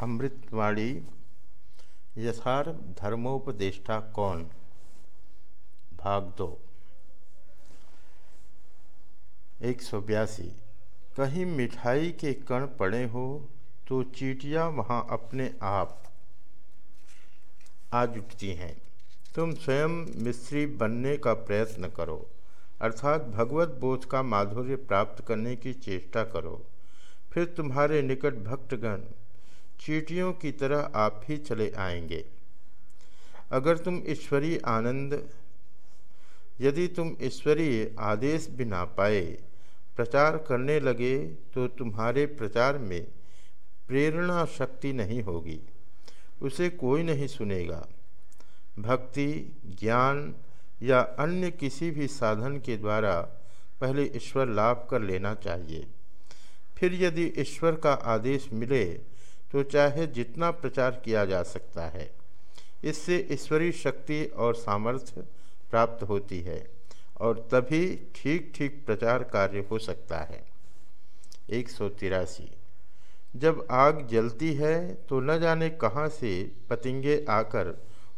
अमृतवाणी, यथार्थ धर्मोपदेष्टा कौन? भाग दो। एक सौ बयासी। कहीं मिठाई के कण पड़े हो तो चीटियाँ वहाँ अपने आप आ जुटती हैं। तुम स्वयं मिस्त्री बनने का प्रयत्न करो, अर्थात भगवत बोध का माधुर्य प्राप्त करने की चेष्टा करो। फिर तुम्हारे निकट भक्तगण चीटियों की तरह आप ही चले आएँगे। अगर तुम ईश्वरीय आनंद, यदि तुम ईश्वरीय आदेश भी ना पाए, प्रचार करने लगे तो तुम्हारे प्रचार में प्रेरणा शक्ति नहीं होगी, उसे कोई नहीं सुनेगा। भक्ति, ज्ञान या अन्य किसी भी साधन के द्वारा पहले ईश्वर लाभ कर लेना चाहिए। फिर यदि ईश्वर का आदेश मिले तो चाहे जितना प्रचार किया जा सकता है, इससे ईश्वरीय शक्ति और सामर्थ्य प्राप्त होती है और तभी ठीक ठीक प्रचार कार्य हो सकता है। एक सौ तिरासी। जब आग जलती है तो न जाने कहाँ से पतिंगे आकर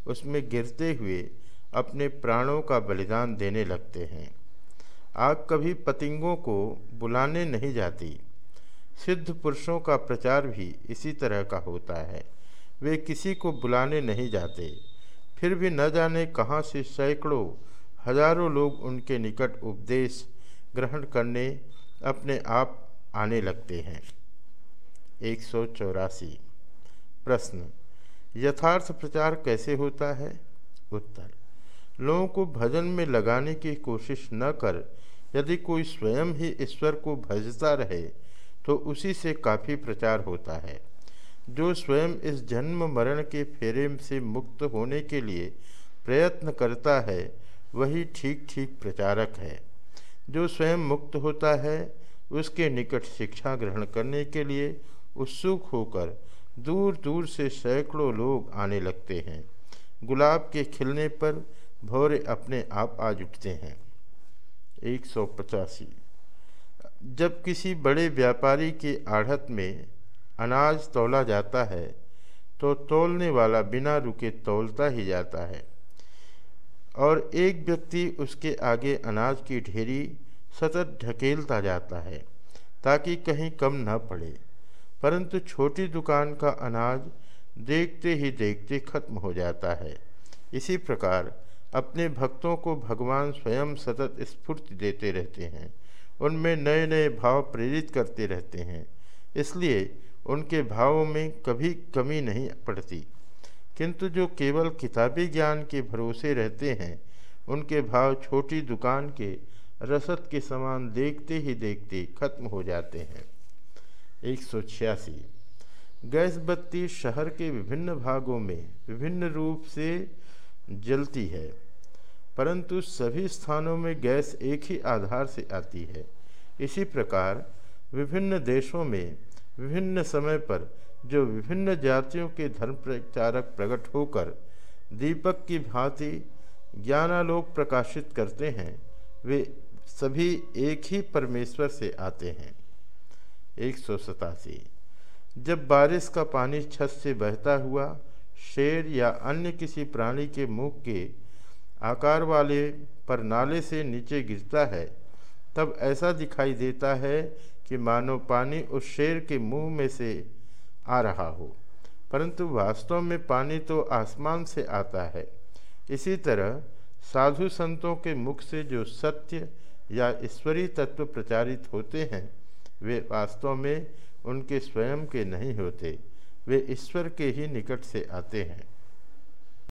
उसमें गिरते हुए अपने प्राणों का बलिदान देने लगते हैं। आग कभी पतिंगों को बुलाने नहीं जाती। सिद्ध पुरुषों का प्रचार भी इसी तरह का होता है। वे किसी को बुलाने नहीं जाते। फिर भी न जाने कहाँ से सैकड़ों, हज़ारों लोग उनके निकट उपदेश ग्रहण करने अपने आप आने लगते हैं। एक सौ चौरासी। प्रश्न, यथार्थ प्रचार कैसे होता है? उत्तर, लोगों को भजन में लगाने की कोशिश न कर, यदि कोई स्वयं ही ईश्वर को भजता रहे तो उसी से काफ़ी प्रचार होता है। जो स्वयं इस जन्म मरण के फेरे से मुक्त होने के लिए प्रयत्न करता है, वही ठीक ठीक प्रचारक है। जो स्वयं मुक्त होता है, उसके निकट शिक्षा ग्रहण करने के लिए उत्सुक होकर दूर दूर से सैकड़ों लोग आने लगते हैं। गुलाब के खिलने पर भौरे अपने आप आ जुटते हैं। एक सौ पचासी जब किसी बड़े व्यापारी की आढ़त में अनाज तोला जाता है तो तोलने वाला बिना रुके तोलता ही जाता है। और एक व्यक्ति उसके आगे अनाज की ढेरी सतत ढकेलता जाता है, ताकि कहीं कम न पड़े। परंतु छोटी दुकान का अनाज देखते ही देखते खत्म हो जाता है। इसी प्रकार अपने भक्तों को भगवान स्वयं सतत स्फूर्ति देते रहते हैं। उनमें नए नए भाव प्रेरित करते रहते हैं। इसलिए उनके भावों में कभी कमी नहीं पड़ती। किंतु जो केवल किताबी ज्ञान के भरोसे रहते हैं, उनके भाव छोटी दुकान के रसद के समान देखते ही देखते खत्म हो जाते हैं। एक सौ छियासी। गैस बत्ती शहर के विभिन्न भागों में विभिन्न रूप से जलती है। परंतु सभी स्थानों में गैस एक ही आधार से आती है। इसी प्रकार विभिन्न देशों में विभिन्न समय पर जो विभिन्न जातियों के धर्म प्रचारक प्रकट होकर दीपक की भांति ज्ञानालोक प्रकाशित करते हैं, वे सभी एक ही परमेश्वर से आते हैं। एक सौ सतासी। जब बारिश का पानी छत से बहता हुआ, शेर या अन्य किसी प्राणी के मुख के आकार वाले पर नाले से नीचे गिरता है, तब ऐसा दिखाई देता है कि मानो पानी उस शेर के मुँह में से आ रहा हो। परंतु वास्तव में पानी तो आसमान से आता है। इसी तरह साधु संतों के मुख से जो सत्य या ईश्वरीय तत्व प्रचारित होते हैं, वे वास्तव में उनके स्वयं के नहीं होते, वे ईश्वर के ही निकट से आते हैं।